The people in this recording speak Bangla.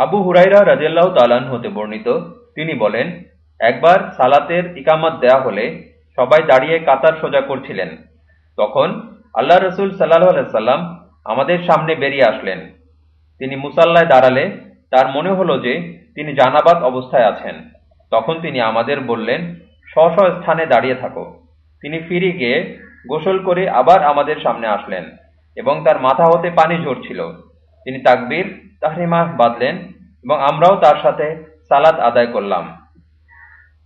আবু হুরাইরা রাজিয়াল্লাহ তালান হতে বর্ণিত। তিনি বলেন, একবার সালাতের ইকামত দেয়া হলে সবাই দাঁড়িয়ে কাতার সোজা করছিলেন। তখন আল্লাহ রসুল সাল্লাহ সাল্লাম আমাদের সামনে বেরিয়ে আসলেন। তিনি মুসাল্লায় দাঁড়ালে তার মনে হলো যে তিনি জানাবাত অবস্থায় আছেন। তখন তিনি আমাদের বললেন স্ব স্থানে দাঁড়িয়ে থাকো। তিনি ফিরে গিয়ে গোসল করে আবার আমাদের সামনে আসলেন এবং তার মাথা হতে পানি ঝরছিল। তিনি তাকবির তাহরিমা বাঁধলেন এবং আমরাও তার সাথে সালাত আদায় করলাম।